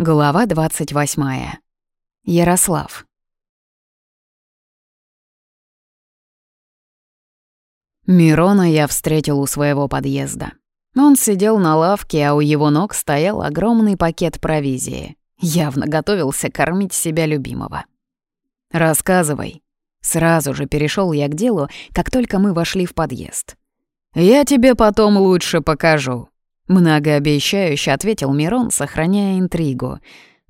Глава 28. Ярослав. Мирона я встретил у своего подъезда. Он сидел на лавке, а у его ног стоял огромный пакет провизии. Явно готовился кормить себя любимого. «Рассказывай». Сразу же перешел я к делу, как только мы вошли в подъезд. «Я тебе потом лучше покажу», Многообещающе ответил Мирон, сохраняя интригу.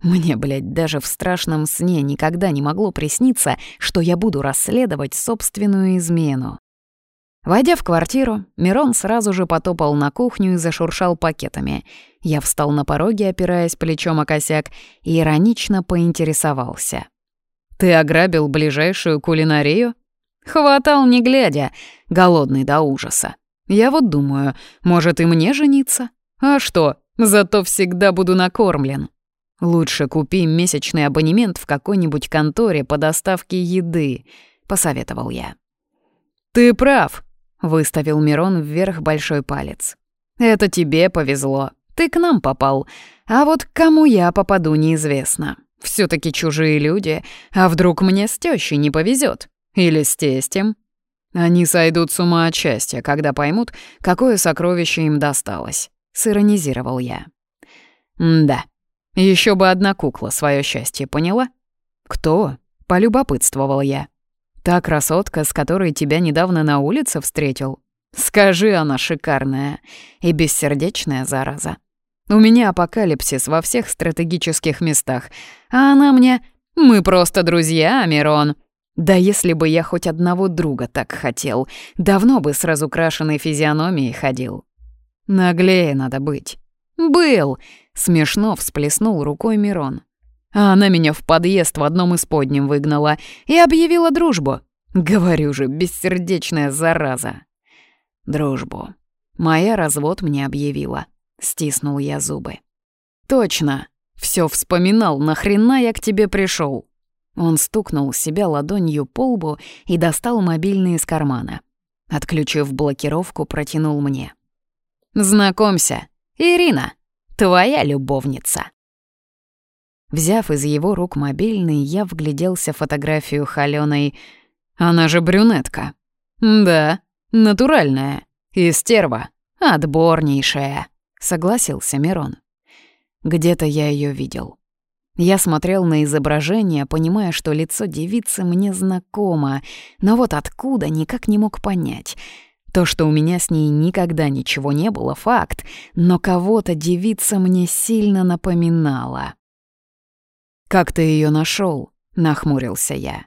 Мне, блядь, даже в страшном сне никогда не могло присниться, что я буду расследовать собственную измену. Войдя в квартиру, Мирон сразу же потопал на кухню и зашуршал пакетами. Я встал на пороге, опираясь плечом о косяк, и иронично поинтересовался. «Ты ограбил ближайшую кулинарию?» «Хватал не глядя, голодный до ужаса. Я вот думаю, может и мне жениться? А что, зато всегда буду накормлен. Лучше купи месячный абонемент в какой-нибудь конторе по доставке еды, посоветовал я. Ты прав, выставил Мирон вверх большой палец. Это тебе повезло. Ты к нам попал. А вот к кому я попаду, неизвестно. все таки чужие люди. А вдруг мне с тещей не повезет? Или с тестем? Они сойдут с ума от счастья, когда поймут, какое сокровище им досталось», — сиронизировал я. «Да, еще бы одна кукла свое счастье поняла?» «Кто?» — полюбопытствовал я. «Та красотка, с которой тебя недавно на улице встретил? Скажи, она шикарная и бессердечная зараза. У меня апокалипсис во всех стратегических местах, а она мне... Мы просто друзья, Мирон!» Да если бы я хоть одного друга так хотел, давно бы с разукрашенной физиономией ходил. Наглее надо быть. «Был!» — смешно всплеснул рукой Мирон. А она меня в подъезд в одном из подним выгнала и объявила дружбу. Говорю же, бессердечная зараза. Дружбу. Моя развод мне объявила. Стиснул я зубы. Точно. Все вспоминал, нахрена я к тебе пришел. Он стукнул себя ладонью по лбу и достал мобильный из кармана. Отключив блокировку, протянул мне. «Знакомься, Ирина, твоя любовница». Взяв из его рук мобильный, я вгляделся в фотографию холёной. «Она же брюнетка». «Да, натуральная. И стерва. Отборнейшая», — согласился Мирон. «Где-то я ее видел. Я смотрел на изображение, понимая, что лицо девицы мне знакомо, но вот откуда никак не мог понять. То, что у меня с ней никогда ничего не было, факт, но кого-то девица мне сильно напоминала. «Как ты ее нашел? нахмурился я.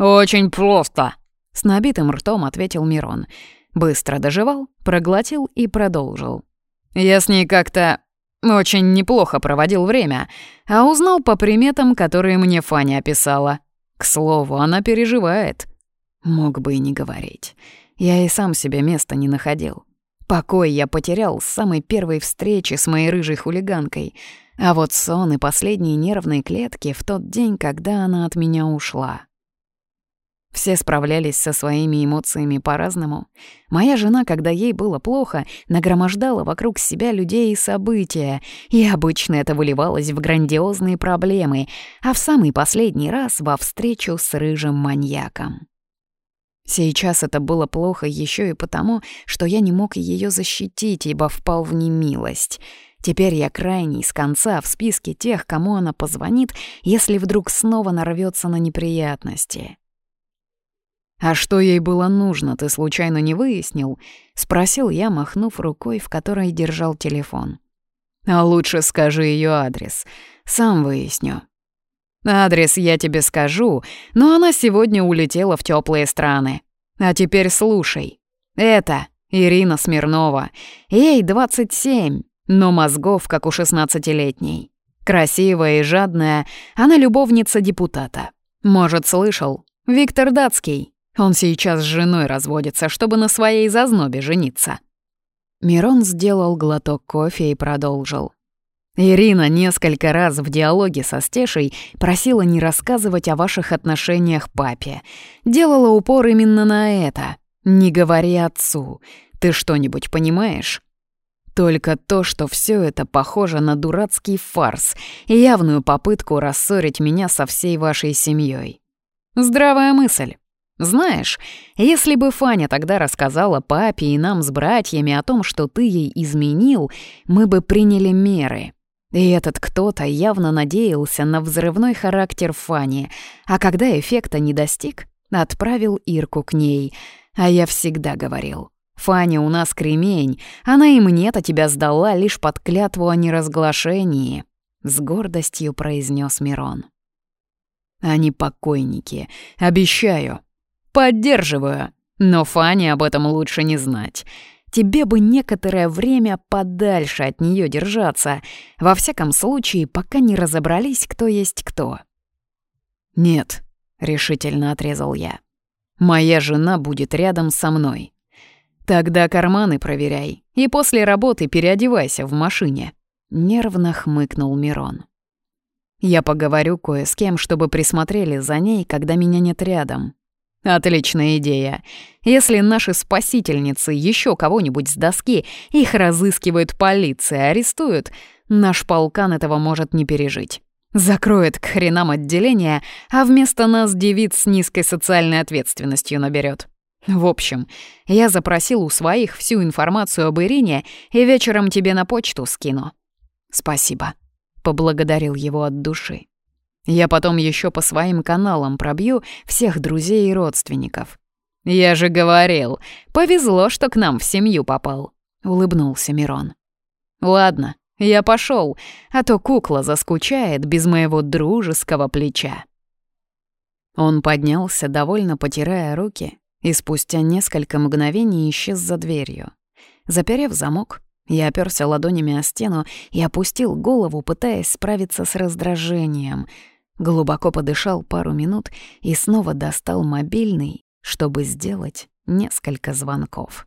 «Очень просто», — с набитым ртом ответил Мирон. Быстро доживал, проглотил и продолжил. «Я с ней как-то очень неплохо проводил время, а узнал по приметам, которые мне Фаня описала. К слову, она переживает. Мог бы и не говорить. Я и сам себе места не находил. Покой я потерял с самой первой встречи с моей рыжей хулиганкой, а вот сон и последние нервные клетки в тот день, когда она от меня ушла. Все справлялись со своими эмоциями по-разному. Моя жена, когда ей было плохо, нагромождала вокруг себя людей и события, и обычно это выливалось в грандиозные проблемы, а в самый последний раз во встречу с рыжим маньяком. Сейчас это было плохо еще и потому, что я не мог ее защитить, ибо впал в немилость. Теперь я крайний с конца в списке тех, кому она позвонит, если вдруг снова нарвется на неприятности. «А что ей было нужно, ты случайно не выяснил?» — спросил я, махнув рукой, в которой держал телефон. «А лучше скажи ее адрес. Сам выясню». «Адрес я тебе скажу, но она сегодня улетела в теплые страны. А теперь слушай. Это Ирина Смирнова. Ей 27, но мозгов, как у шестнадцатилетней. Красивая и жадная, она любовница депутата. Может, слышал? Виктор Датский. Он сейчас с женой разводится, чтобы на своей зазнобе жениться». Мирон сделал глоток кофе и продолжил. Ирина несколько раз в диалоге со Стешей просила не рассказывать о ваших отношениях папе. Делала упор именно на это. «Не говори отцу. Ты что-нибудь понимаешь?» Только то, что все это похоже на дурацкий фарс и явную попытку рассорить меня со всей вашей семьей. Здравая мысль. Знаешь, если бы Фаня тогда рассказала папе и нам с братьями о том, что ты ей изменил, мы бы приняли меры. И этот кто-то явно надеялся на взрывной характер Фани, а когда эффекта не достиг, отправил Ирку к ней. А я всегда говорил, Фаня у нас кремень, она и мне-то тебя сдала лишь под клятву о неразглашении», — с гордостью произнес Мирон. «Они покойники, обещаю. Поддерживаю, но Фане об этом лучше не знать. Тебе бы некоторое время подальше от нее держаться, во всяком случае, пока не разобрались, кто есть кто». «Нет», — решительно отрезал я. «Моя жена будет рядом со мной». «Тогда карманы проверяй, и после работы переодевайся в машине», — нервно хмыкнул Мирон. «Я поговорю кое с кем, чтобы присмотрели за ней, когда меня нет рядом». «Отличная идея. Если наши спасительницы еще кого-нибудь с доски, их разыскивает полиция, арестуют, наш полкан этого может не пережить. Закроет к хренам отделение, а вместо нас девиц с низкой социальной ответственностью наберет. В общем, я запросил у своих всю информацию об Ирине и вечером тебе на почту скину. Спасибо. Поблагодарил его от души. Я потом еще по своим каналам пробью всех друзей и родственников. Я же говорил, повезло, что к нам в семью попал, улыбнулся Мирон. Ладно, я пошел, а то кукла заскучает без моего дружеского плеча. Он поднялся, довольно потирая руки, и спустя несколько мгновений исчез за дверью. Заперев замок, я оперся ладонями о стену и опустил голову, пытаясь справиться с раздражением. Глубоко подышал пару минут и снова достал мобильный, чтобы сделать несколько звонков.